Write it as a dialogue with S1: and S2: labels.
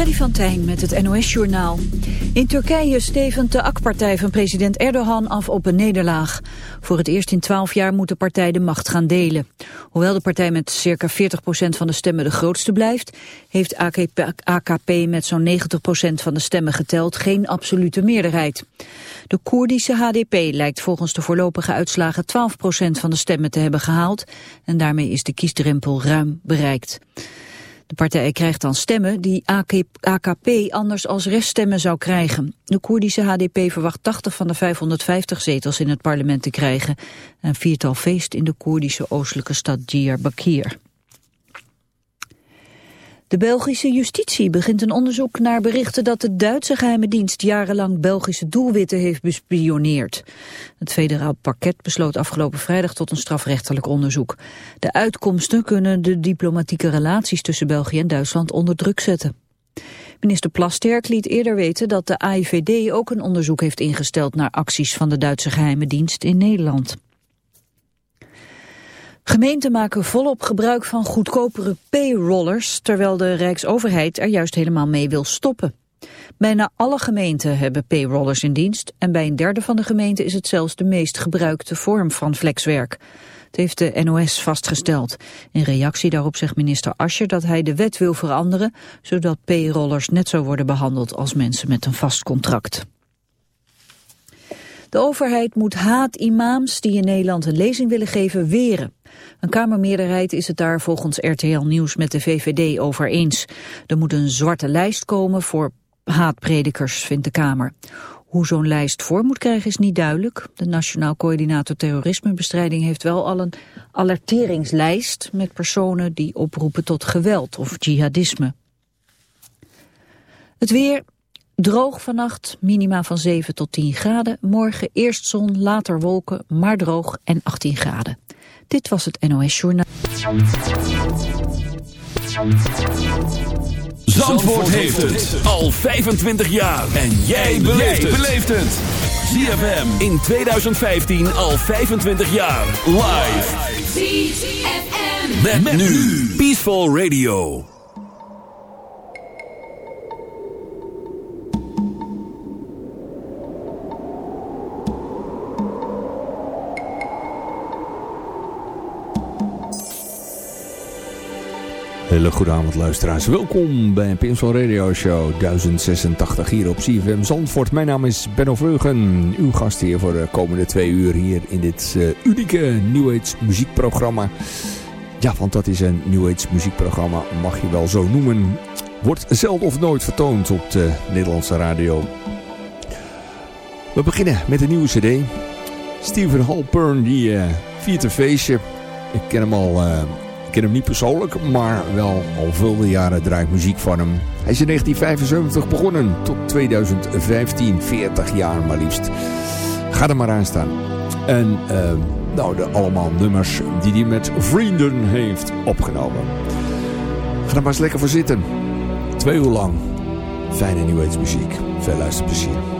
S1: Freddy van Tijn met het NOS-journaal. In Turkije stevend de AK-partij van president Erdogan af op een nederlaag. Voor het eerst in twaalf jaar moet de partij de macht gaan delen. Hoewel de partij met circa 40% van de stemmen de grootste blijft... heeft AKP met zo'n 90% van de stemmen geteld geen absolute meerderheid. De Koerdische HDP lijkt volgens de voorlopige uitslagen 12% van de stemmen te hebben gehaald... en daarmee is de kiesdrempel ruim bereikt. De partij krijgt dan stemmen die AKP anders als reststemmen zou krijgen. De Koerdische HDP verwacht 80 van de 550 zetels in het parlement te krijgen. Een viertal feest in de Koerdische oostelijke stad Diyarbakir. De Belgische justitie begint een onderzoek naar berichten dat de Duitse geheime dienst jarenlang Belgische doelwitten heeft bespioneerd. Het federaal parket besloot afgelopen vrijdag tot een strafrechtelijk onderzoek. De uitkomsten kunnen de diplomatieke relaties tussen België en Duitsland onder druk zetten. Minister Plasterk liet eerder weten dat de AIVD ook een onderzoek heeft ingesteld naar acties van de Duitse geheime dienst in Nederland. Gemeenten maken volop gebruik van goedkopere payrollers, terwijl de Rijksoverheid er juist helemaal mee wil stoppen. Bijna alle gemeenten hebben payrollers in dienst en bij een derde van de gemeenten is het zelfs de meest gebruikte vorm van flexwerk. Het heeft de NOS vastgesteld. In reactie daarop zegt minister Ascher dat hij de wet wil veranderen, zodat payrollers net zo worden behandeld als mensen met een vast contract. De overheid moet haat-imams die in Nederland een lezing willen geven weren. Een Kamermeerderheid is het daar volgens RTL Nieuws met de VVD over eens. Er moet een zwarte lijst komen voor haatpredikers, vindt de Kamer. Hoe zo'n lijst voor moet krijgen is niet duidelijk. De Nationaal Coördinator Terrorismebestrijding heeft wel al een alerteringslijst met personen die oproepen tot geweld of jihadisme. Het weer, droog vannacht, minima van 7 tot 10 graden. Morgen eerst zon, later wolken, maar droog en 18 graden. Dit was het NOS Journaal.
S2: Zandvoort heeft het al 25 jaar. En jij beleeft het. ZFM in 2015 al 25 jaar. Live. ZFM. Met, nu. Peaceful Radio.
S3: Hele goede avond luisteraars. Welkom bij Pinsel Radio Show 1086 hier op CFM Zandvoort. Mijn naam is Benno Veugen, uw gast hier voor de komende twee uur hier in dit uh, unieke New Age muziekprogramma. Ja, want dat is een New Age muziekprogramma, mag je wel zo noemen. Wordt zelden of nooit vertoond op de Nederlandse radio. We beginnen met een nieuwe cd. Steven Halpern die viert een feestje. Ik ken hem al... Uh, ik ken hem niet persoonlijk, maar wel al vele jaren draai ik muziek van hem. Hij is in 1975 begonnen, tot 2015, 40 jaar maar liefst. Ga er maar aan staan. En uh, nou, de allemaal nummers die hij met vrienden heeft opgenomen. Ga er maar eens lekker voor zitten. Twee uur lang. Fijne Age muziek. Veel luisterplezier.